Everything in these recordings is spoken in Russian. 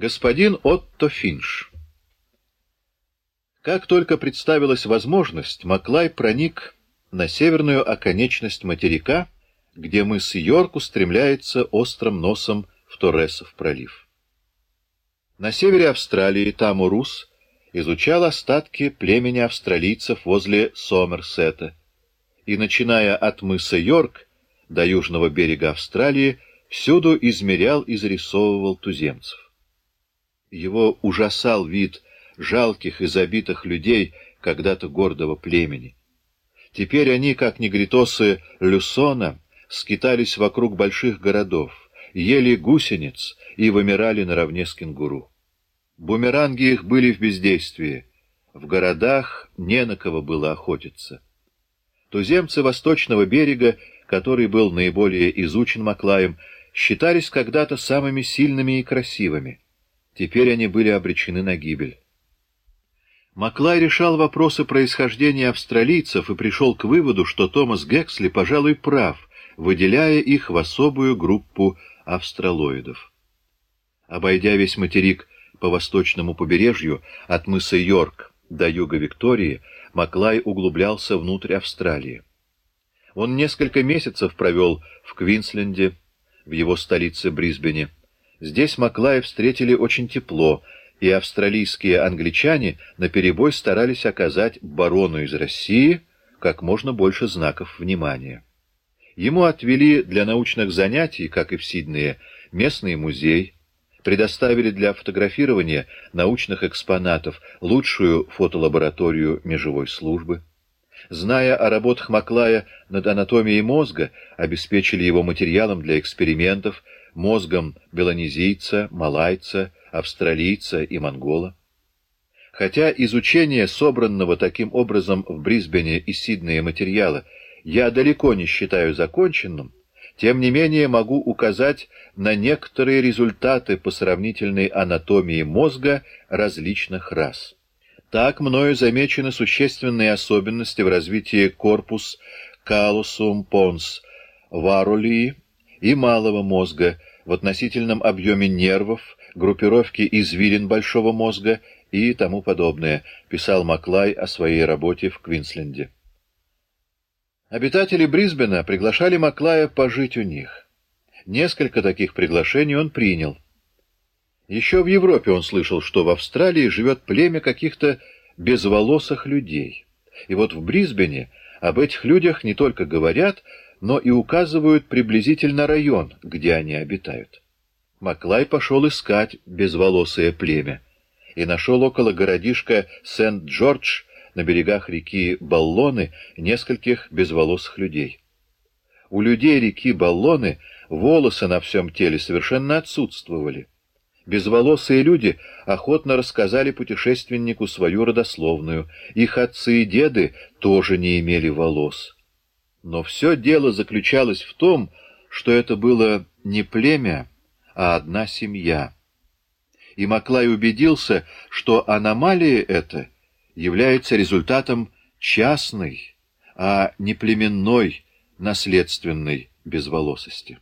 Господин Отто Финш Как только представилась возможность, Маклай проник на северную оконечность материка, где мыс Йорк устремляется острым носом в Торресов пролив. На севере Австралии Тамурус изучал остатки племени австралийцев возле Сомерсета, и, начиная от мыса Йорк до южного берега Австралии, всюду измерял и зарисовывал туземцев. Его ужасал вид жалких и забитых людей когда-то гордого племени. Теперь они, как негритосы Люсона, скитались вокруг больших городов, ели гусениц и вымирали наравне с кенгуру. Бумеранги их были в бездействии. В городах не на кого было охотиться. Туземцы восточного берега, который был наиболее изучен Маклаем, считались когда-то самыми сильными и красивыми. Теперь они были обречены на гибель. Маклай решал вопросы происхождения австралийцев и пришел к выводу, что Томас Гексли, пожалуй, прав, выделяя их в особую группу австралоидов. Обойдя весь материк по восточному побережью, от мыса Йорк до юга Виктории, Маклай углублялся внутрь Австралии. Он несколько месяцев провел в Квинсленде, в его столице Брисбене, Здесь Маклая встретили очень тепло, и австралийские англичане наперебой старались оказать барону из России как можно больше знаков внимания. Ему отвели для научных занятий, как и в Сиднее, местный музей, предоставили для фотографирования научных экспонатов лучшую фотолабораторию межевой службы. Зная о работах Маклая над анатомией мозга, обеспечили его материалом для экспериментов, мозгом белонезийца, малайца, австралийца и монгола. Хотя изучение собранного таким образом в Брисбене и Сиднее материала я далеко не считаю законченным, тем не менее могу указать на некоторые результаты по сравнительной анатомии мозга различных рас. Так мною замечены существенные особенности в развитии корпус калусум понс варулии и малого мозга, в относительном объеме нервов, группировки извилин большого мозга и тому подобное, писал Маклай о своей работе в Квинсленде. Обитатели Брисбена приглашали Маклая пожить у них. Несколько таких приглашений он принял. Еще в Европе он слышал, что в Австралии живет племя каких-то безволосых людей. И вот в Брисбене об этих людях не только говорят, но и указывают приблизительно район, где они обитают. Маклай пошел искать безволосое племя и нашел около городишка Сент-Джордж на берегах реки Баллоны нескольких безволосых людей. У людей реки Баллоны волосы на всем теле совершенно отсутствовали. Безволосые люди охотно рассказали путешественнику свою родословную. Их отцы и деды тоже не имели волос. Но все дело заключалось в том, что это было не племя, а одна семья. И Маклай убедился, что аномалия эта является результатом частной, а не племенной наследственной безволосости.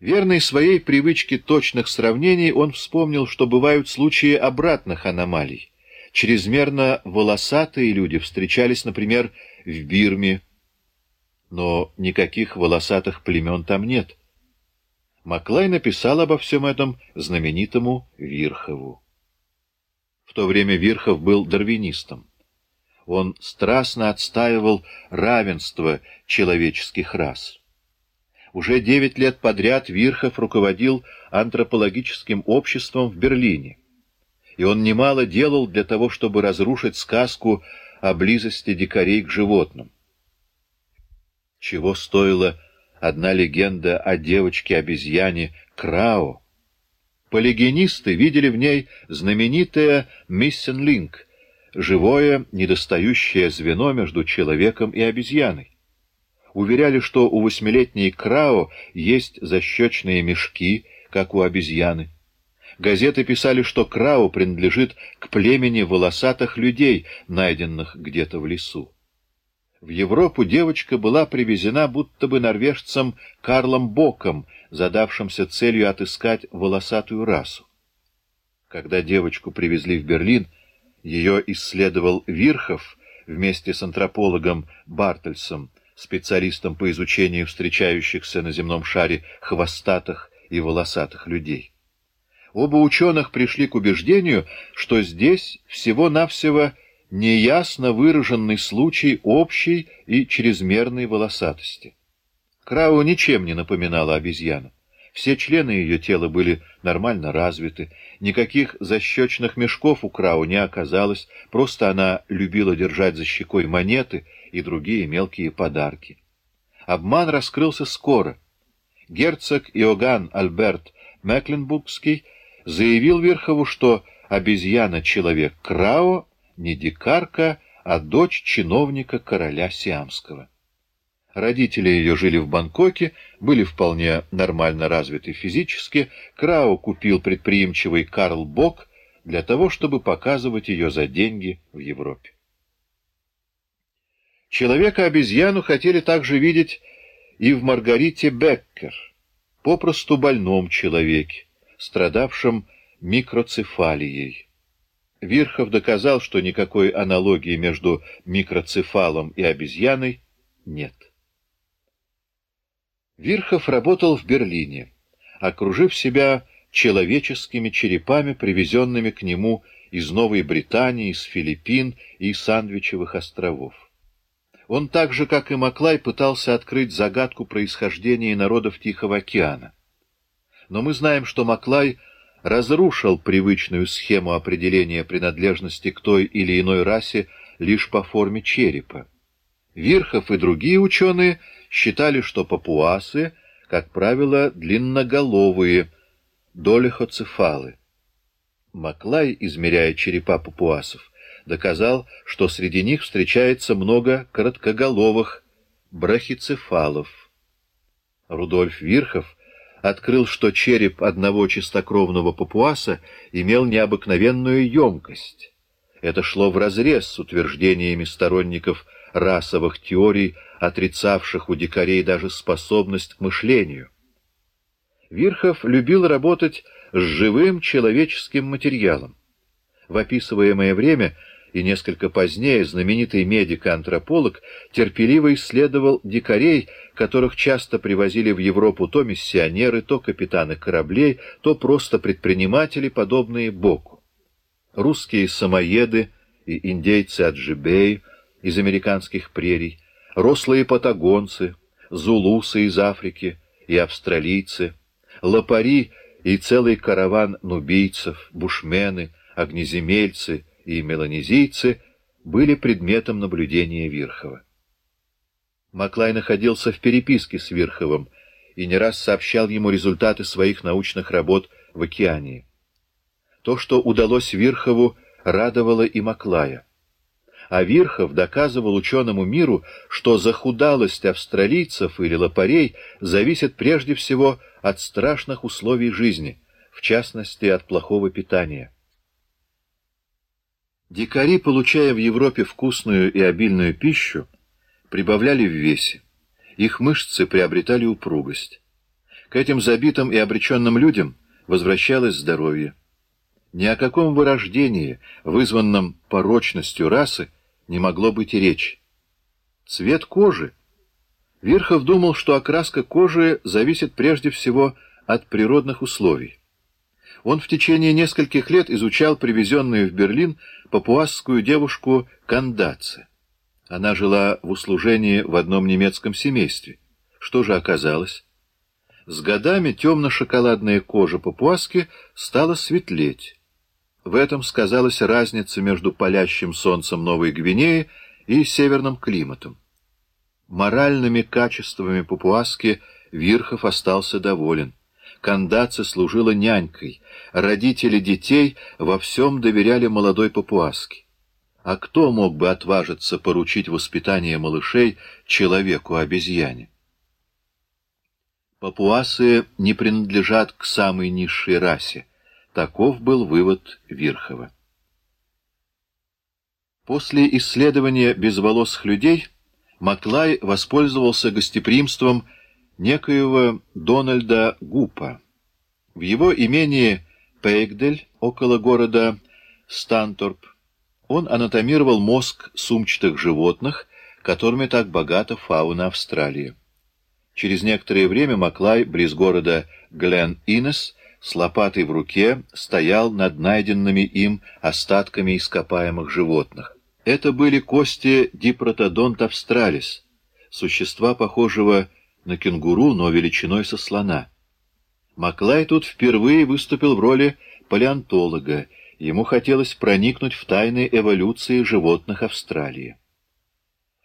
Верный своей привычке точных сравнений, он вспомнил, что бывают случаи обратных аномалий. Чрезмерно волосатые люди встречались, например, в Бирме, но никаких волосатых племен там нет. Маклай написал обо всем этом знаменитому Вирхову. В то время Вирхов был дарвинистом. Он страстно отстаивал равенство человеческих рас. Уже девять лет подряд Вирхов руководил антропологическим обществом в Берлине, и он немало делал для того, чтобы разрушить сказку о близости дикарей к животным. Чего стоила одна легенда о девочке-обезьяне Крао? Полигенисты видели в ней знаменитое «Миссенлинг», живое, недостающее звено между человеком и обезьяной. Уверяли, что у восьмилетней Крао есть защечные мешки, как у обезьяны. Газеты писали, что Крау принадлежит к племени волосатых людей, найденных где-то в лесу. В Европу девочка была привезена будто бы норвежцем Карлом Боком, задавшимся целью отыскать волосатую расу. Когда девочку привезли в Берлин, ее исследовал Вирхов вместе с антропологом Бартельсом, специалистом по изучению встречающихся на земном шаре хвостатых и волосатых людей. Оба ученых пришли к убеждению, что здесь всего-навсего неясно выраженный случай общей и чрезмерной волосатости. Крау ничем не напоминала обезьяну. Все члены ее тела были нормально развиты, никаких защечных мешков у Крау не оказалось, просто она любила держать за щекой монеты и другие мелкие подарки. Обман раскрылся скоро. Герцог Иоганн Альберт Мекленбургский заявил Верхову, что обезьяна-человек Крао не дикарка, а дочь чиновника короля Сиамского. Родители ее жили в Бангкоке, были вполне нормально развиты физически. Крао купил предприимчивый Карл Бок для того, чтобы показывать ее за деньги в Европе. Человека-обезьяну хотели также видеть и в Маргарите Беккер, попросту больном человеке, страдавшем микроцефалией. Вирхов доказал, что никакой аналогии между микроцефалом и обезьяной нет. Вирхов работал в Берлине, окружив себя человеческими черепами, привезенными к нему из Новой Британии, из Филиппин и Сандвичевых островов. Он так же, как и Маклай, пытался открыть загадку происхождения народов Тихого океана. Но мы знаем, что Маклай разрушил привычную схему определения принадлежности к той или иной расе лишь по форме черепа. Вирхов и другие ученые считали, что папуасы, как правило, длинноголовые, долихоцефалы. Маклай, измеряя черепа папуасов, доказал, что среди них встречается много короткоголовых брахицефалов. Рудольф Вирхов открыл, что череп одного чистокровного папуаса имел необыкновенную емкость. Это шло вразрез с утверждениями сторонников расовых теорий, отрицавших у дикарей даже способность к мышлению. Вирхов любил работать с живым человеческим материалом. В описываемое время и несколько позднее знаменитый медик-антрополог терпеливо исследовал дикарей, которых часто привозили в Европу то миссионеры, то капитаны кораблей, то просто предприниматели, подобные Боку. Русские самоеды и индейцы Аджибей из американских прерий, рослые патагонцы, зулусы из Африки и австралийцы, лопари и целый караван нубийцев, бушмены, огнеземельцы и меланезийцы были предметом наблюдения Вирхова. Маклай находился в переписке с Вирховым и не раз сообщал ему результаты своих научных работ в океане. То, что удалось Вирхову, радовало и Маклая а Вирхов доказывал ученому миру, что захудалость австралийцев или лопарей зависит прежде всего от страшных условий жизни, в частности от плохого питания. Дикари, получая в Европе вкусную и обильную пищу, прибавляли в весе. Их мышцы приобретали упругость. К этим забитым и обреченным людям возвращалось здоровье. Ни о каком вырождении, вызванном порочностью расы, не могло быть и речи. Цвет кожи. Верхов думал, что окраска кожи зависит прежде всего от природных условий. Он в течение нескольких лет изучал привезенную в Берлин папуасскую девушку Кандаци. Она жила в услужении в одном немецком семействе. Что же оказалось? С годами темно-шоколадная кожа папуаски стала светлеть. В этом сказалась разница между палящим солнцем Новой Гвинеи и северным климатом. Моральными качествами папуаски Вирхов остался доволен. Кандаца служила нянькой, родители детей во всем доверяли молодой папуаске. А кто мог бы отважиться поручить воспитание малышей человеку-обезьяне? Папуасы не принадлежат к самой низшей расе — Таков был вывод Вирхова. После исследования безволосых людей Маклай воспользовался гостеприимством некоего Дональда Гупа. В его имении Пейгдель, около города Станторп, он анатомировал мозг сумчатых животных, которыми так богата фауна Австралии. Через некоторое время Маклай, близ города Глен-Инес, с лопатой в руке, стоял над найденными им остатками ископаемых животных. Это были кости Дипротодонт австралис, существа, похожего на кенгуру, но величиной со слона. Маклай тут впервые выступил в роли палеонтолога, ему хотелось проникнуть в тайны эволюции животных Австралии.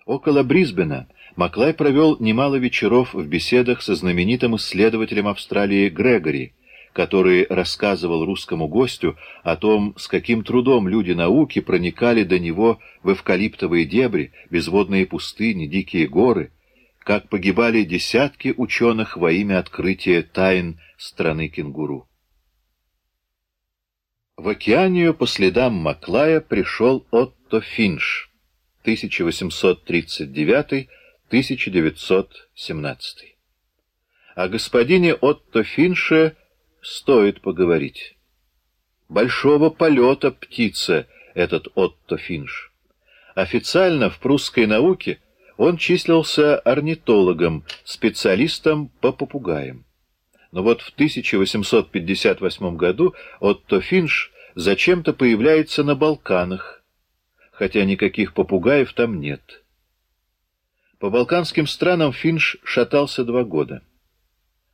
Около Брисбена Маклай провел немало вечеров в беседах со знаменитым исследователем Австралии Грегори, который рассказывал русскому гостю о том, с каким трудом люди науки проникали до него в эвкалиптовые дебри, безводные пустыни, дикие горы, как погибали десятки ученых во имя открытия тайн страны кенгуру. В океанию по следам Маклая пришел Отто Финш, 1839-1917. О господине Отто Финше стоит поговорить. Большого полета птица этот Отто Финш. Официально в прусской науке он числился орнитологом, специалистом по попугаям. Но вот в 1858 году Отто Финш зачем-то появляется на Балканах, хотя никаких попугаев там нет. По балканским странам Финш шатался два года.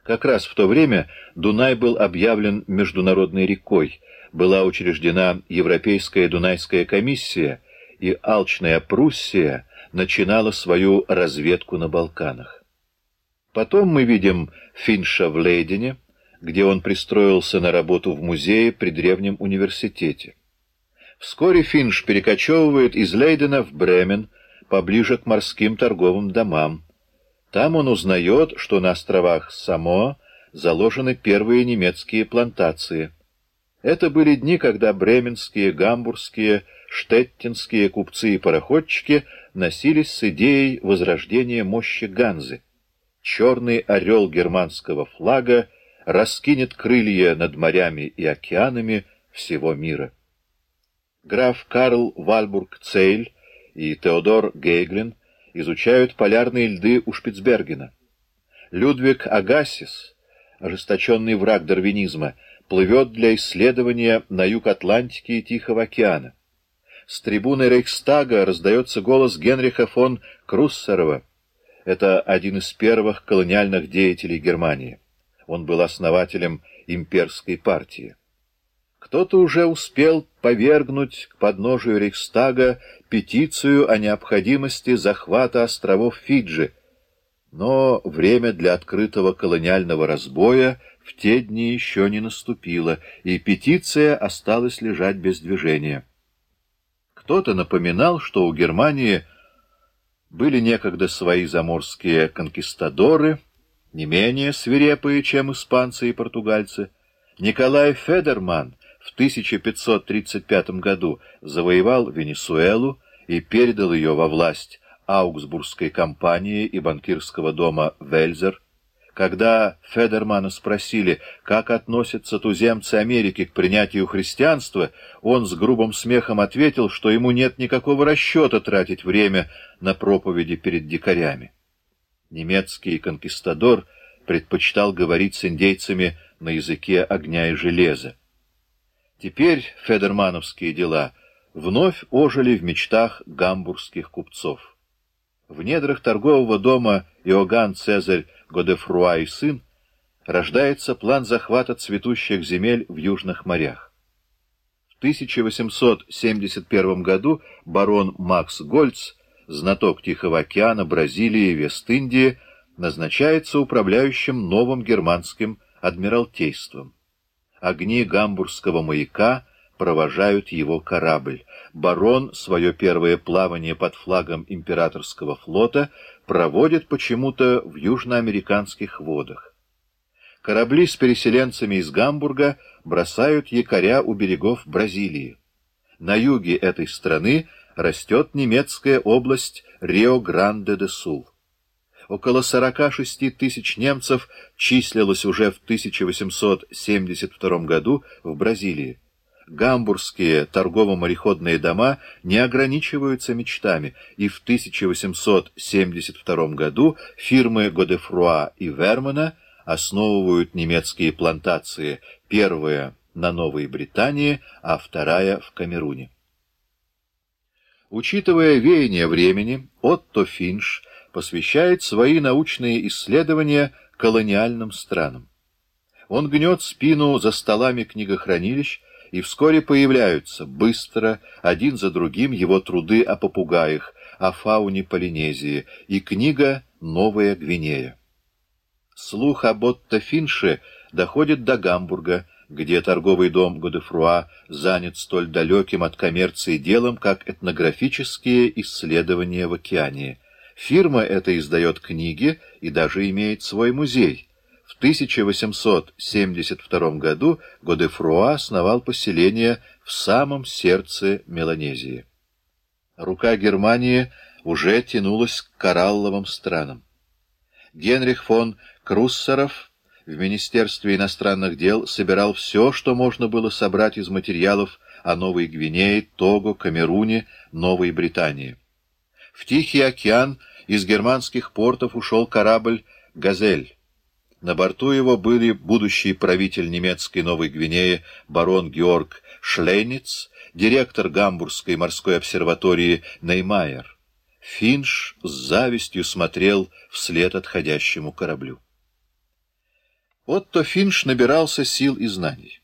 Как раз в то время Дунай был объявлен международной рекой, была учреждена Европейская Дунайская комиссия, и Алчная Пруссия начинала свою разведку на Балканах. Потом мы видим Финша в Лейдене, где он пристроился на работу в музее при Древнем университете. Вскоре Финш перекочевывает из Лейдена в Бремен, поближе к морским торговым домам, там он узнает, что на островах Самоа заложены первые немецкие плантации. Это были дни, когда бременские, гамбургские, штеттинские купцы и пароходчики носились с идеей возрождения мощи Ганзы. Черный орел германского флага раскинет крылья над морями и океанами всего мира. Граф Карл Вальбург-Цейль и Теодор Гейглин — изучают полярные льды у Шпицбергена. Людвиг Агасис, ожесточенный враг дарвинизма, плывет для исследования на юг Атлантики и Тихого океана. С трибуны Рейхстага раздается голос Генриха фон Круссерова. Это один из первых колониальных деятелей Германии. Он был основателем имперской партии. Кто-то уже успел повергнуть к подножию Рейхстага петицию о необходимости захвата островов Фиджи, но время для открытого колониального разбоя в те дни еще не наступило, и петиция осталась лежать без движения. Кто-то напоминал, что у Германии были некогда свои заморские конкистадоры, не менее свирепые, чем испанцы и португальцы. Николай Федерман — в 1535 году завоевал Венесуэлу и передал ее во власть Аугсбургской компании и банкирского дома Вельзер, когда Федермана спросили, как относятся туземцы Америки к принятию христианства, он с грубым смехом ответил, что ему нет никакого расчета тратить время на проповеди перед дикарями. Немецкий конкистадор предпочитал говорить с индейцами на языке огня и железа. Теперь федермановские дела вновь ожили в мечтах гамбургских купцов. В недрах торгового дома Иоганн Цезарь Годефруа и сын рождается план захвата цветущих земель в южных морях. В 1871 году барон Макс Гольц, знаток Тихого океана, Бразилии Вест-Индии, назначается управляющим новым германским адмиралтейством. Огни гамбургского маяка провожают его корабль. Барон свое первое плавание под флагом императорского флота проводит почему-то в южноамериканских водах. Корабли с переселенцами из Гамбурга бросают якоря у берегов Бразилии. На юге этой страны растет немецкая область Рио-Гранде-де-Сул. Около 46 тысяч немцев числилось уже в 1872 году в Бразилии. Гамбургские торгово-мореходные дома не ограничиваются мечтами, и в 1872 году фирмы Годефруа и Вермана основывают немецкие плантации, первая на Новой Британии, а вторая в Камеруне. Учитывая веяние времени, Отто Финш посвящает свои научные исследования колониальным странам. Он гнет спину за столами книгохранилищ, и вскоре появляются быстро, один за другим, его труды о попугаях, о фауне Полинезии и книга «Новая Гвинея». Слух об Отто Финше доходит до Гамбурга, где торговый дом Годефруа занят столь далеким от коммерции делом, как этнографические исследования в океане. Фирма эта издает книги и даже имеет свой музей. В 1872 году Годефруа основал поселение в самом сердце Меланезии. Рука Германии уже тянулась к коралловым странам. Генрих фон Круссеров в Министерстве иностранных дел собирал все, что можно было собрать из материалов о Новой Гвинее, Того, Камеруне, Новой Британии. В Тихий океан из германских портов ушел корабль «Газель». На борту его были будущий правитель немецкой Новой Гвинеи барон Георг Шлейниц, директор Гамбургской морской обсерватории Неймайер. Финш с завистью смотрел вслед отходящему кораблю. Отто Финш набирался сил и знаний.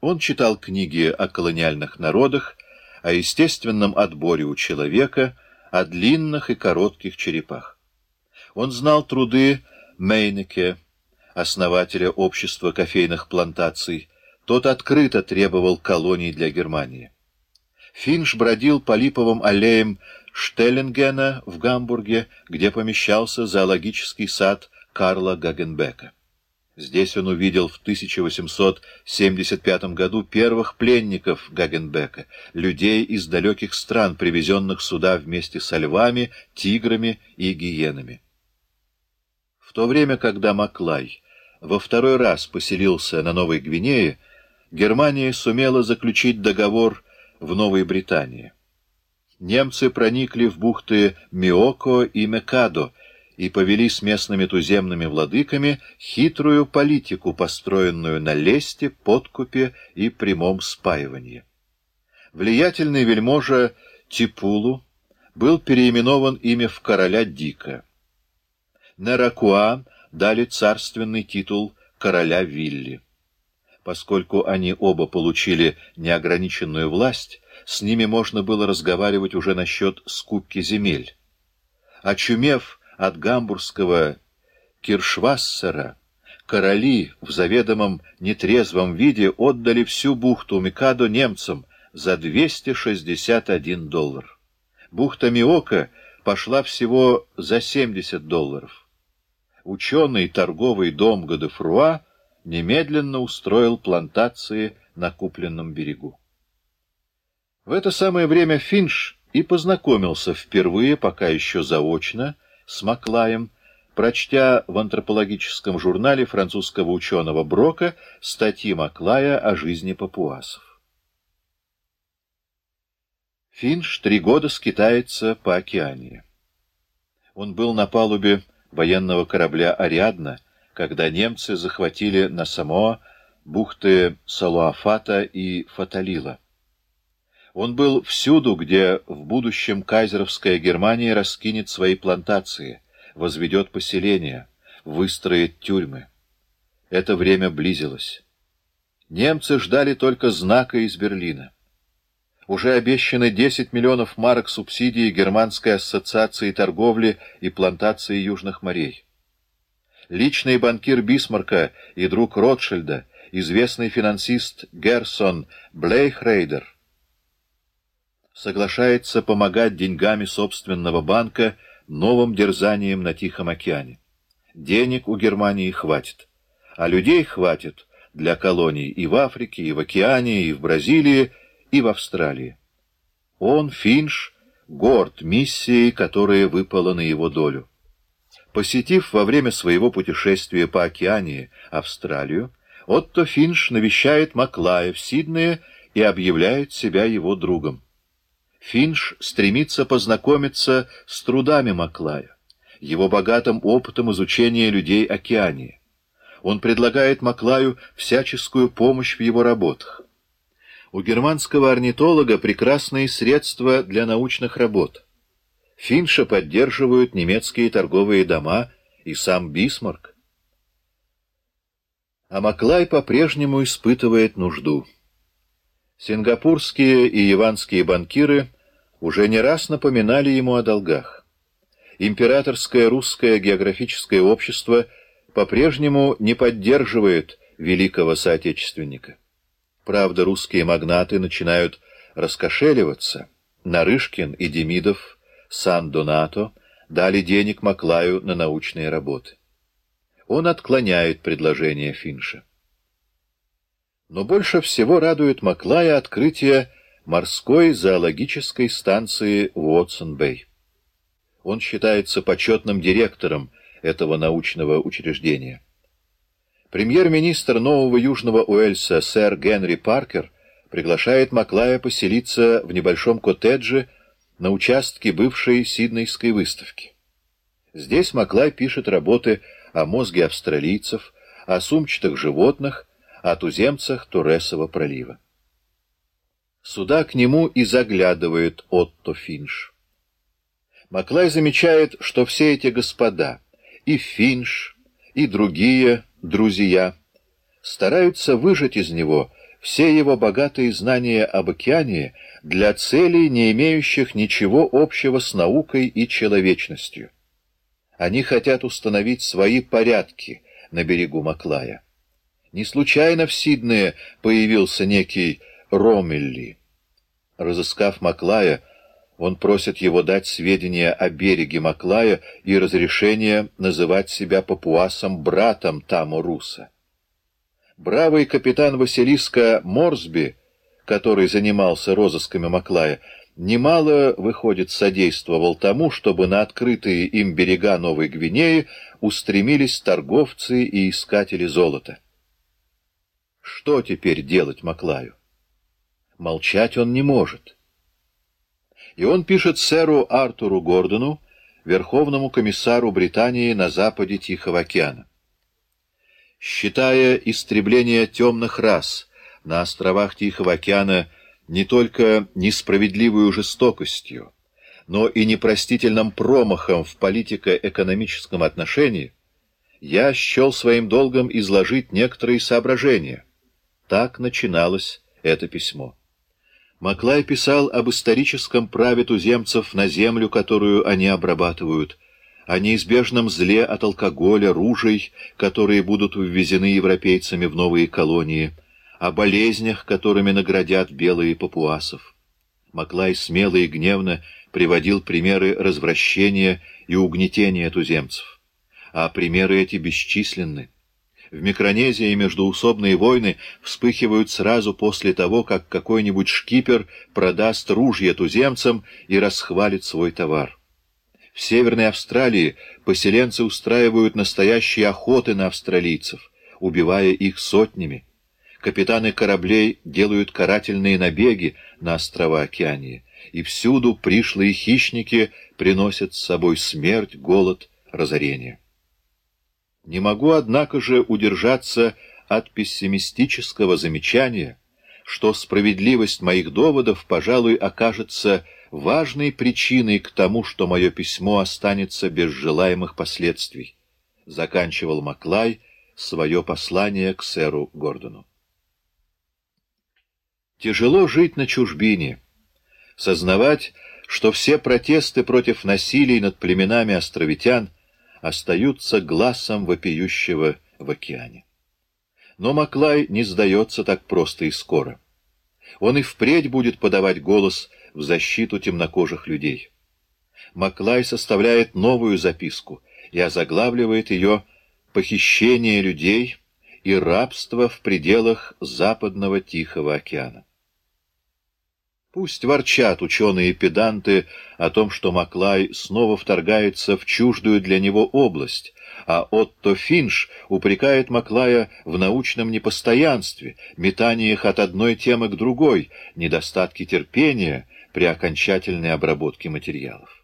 Он читал книги о колониальных народах, о естественном отборе у человека, о длинных и коротких черепах. Он знал труды Мейнеке, основателя общества кофейных плантаций. Тот открыто требовал колоний для Германии. Финш бродил по липовым аллеям Штеллингена в Гамбурге, где помещался зоологический сад Карла Гагенбека. Здесь он увидел в 1875 году первых пленников Гагенбека, людей из далеких стран, привезенных сюда вместе со львами, тиграми и гиенами. В то время, когда Маклай во второй раз поселился на Новой Гвинее, Германия сумела заключить договор в Новой Британии. Немцы проникли в бухты Миоко и Мекадо, и повели с местными туземными владыками хитрую политику, построенную на лесте, подкупе и прямом спаивании. Влиятельный вельможа Типулу был переименован ими в короля Дика. Неракуа дали царственный титул короля Вилли. Поскольку они оба получили неограниченную власть, с ними можно было разговаривать уже насчет скупки земель. Очумев от гамбургского Киршвассера, короли в заведомом нетрезвом виде отдали всю бухту Микадо немцам за 261 доллар. Бухта Миока пошла всего за 70 долларов. Ученый торговый дом Годефруа немедленно устроил плантации на купленном берегу. В это самое время Финш и познакомился впервые, пока еще заочно, с Маклаем, прочтя в антропологическом журнале французского ученого Брока статьи Маклая о жизни папуасов. Финш три года скитается по океане. Он был на палубе военного корабля «Ариадна», когда немцы захватили на Самоа бухты Салуафата и Фаталила. Он был всюду, где в будущем кайзеровская Германия раскинет свои плантации, возведет поселения, выстроит тюрьмы. Это время близилось. Немцы ждали только знака из Берлина. Уже обещаны 10 миллионов марок субсидий Германской ассоциации торговли и плантации Южных морей. Личный банкир Бисмарка и друг Ротшильда, известный финансист Герсон Блейхрейдер, соглашается помогать деньгами собственного банка новым дерзанием на Тихом океане. Денег у Германии хватит, а людей хватит для колоний и в Африке, и в океане, и в Бразилии, и в Австралии. Он, Финш, горд миссией, которая выпала на его долю. Посетив во время своего путешествия по Океании Австралию, Отто Финш навещает Маклая в Сиднее и объявляет себя его другом. Финш стремится познакомиться с трудами Маклая, его богатым опытом изучения людей Океании. Он предлагает Маклаю всяческую помощь в его работах. У германского орнитолога прекрасные средства для научных работ. Финша поддерживают немецкие торговые дома и сам Бисмарк. А Маклай по-прежнему испытывает нужду. Сингапурские и яванские банкиры уже не раз напоминали ему о долгах. Императорское русское географическое общество по-прежнему не поддерживает великого соотечественника. Правда, русские магнаты начинают раскошеливаться. Нарышкин и Демидов, Сан-Донато дали денег Маклаю на научные работы. Он отклоняет предложение Финша. Но больше всего радует Маклая открытие морской зоологической станции Уотсон-Бэй. Он считается почетным директором этого научного учреждения. Премьер-министр Нового Южного Уэльса сэр Генри Паркер приглашает Маклая поселиться в небольшом коттедже на участке бывшей Сиднейской выставки. Здесь Маклай пишет работы о мозге австралийцев, о сумчатых животных, о туземцах Туресова пролива. Сюда к нему и заглядывает Отто Финш. Маклай замечает, что все эти господа, и Финш, и другие друзья, стараются выжать из него все его богатые знания об океане для целей, не имеющих ничего общего с наукой и человечностью. Они хотят установить свои порядки на берегу Маклая. Не случайно в Сиднее появился некий Ромелли. Разыскав Маклая, он просит его дать сведения о береге Маклая и разрешение называть себя папуасом братом Тамуруса. Бравый капитан Василиска Морсби, который занимался розысками Маклая, немало, выходит, содействовал тому, чтобы на открытые им берега Новой Гвинеи устремились торговцы и искатели золота. Что теперь делать Маклаю? Молчать он не может. И он пишет сэру Артуру Гордону, верховному комиссару Британии на западе Тихого океана. Считая истребление темных рас на островах Тихого океана не только несправедливую жестокостью, но и непростительным промахом в политико-экономическом отношении, я счел своим долгом изложить некоторые соображения. Так начиналось это письмо. Маклай писал об историческом праве туземцев на землю, которую они обрабатывают, о неизбежном зле от алкоголя, ружей, которые будут ввезены европейцами в новые колонии, о болезнях, которыми наградят белые папуасов. Маклай смело и гневно приводил примеры развращения и угнетения туземцев. А примеры эти бесчисленны. В Микронезии междуусобные войны вспыхивают сразу после того, как какой-нибудь шкипер продаст ружья туземцам и расхвалит свой товар. В Северной Австралии поселенцы устраивают настоящие охоты на австралийцев, убивая их сотнями. Капитаны кораблей делают карательные набеги на острова Океании, и всюду пришлые хищники приносят с собой смерть, голод, разорение. Не могу, однако же, удержаться от пессимистического замечания, что справедливость моих доводов, пожалуй, окажется важной причиной к тому, что мое письмо останется без желаемых последствий. Заканчивал Маклай свое послание к сэру Гордону. Тяжело жить на чужбине, сознавать, что все протесты против насилий над племенами островитян остаются глазом вопиющего в океане. Но Маклай не сдается так просто и скоро. Он и впредь будет подавать голос в защиту темнокожих людей. Маклай составляет новую записку и озаглавливает ее «Похищение людей и рабство в пределах Западного Тихого океана». Пусть ворчат ученые-педанты о том, что Маклай снова вторгается в чуждую для него область, а Отто Финш упрекает Маклая в научном непостоянстве, метаниях от одной темы к другой, недостатке терпения при окончательной обработке материалов.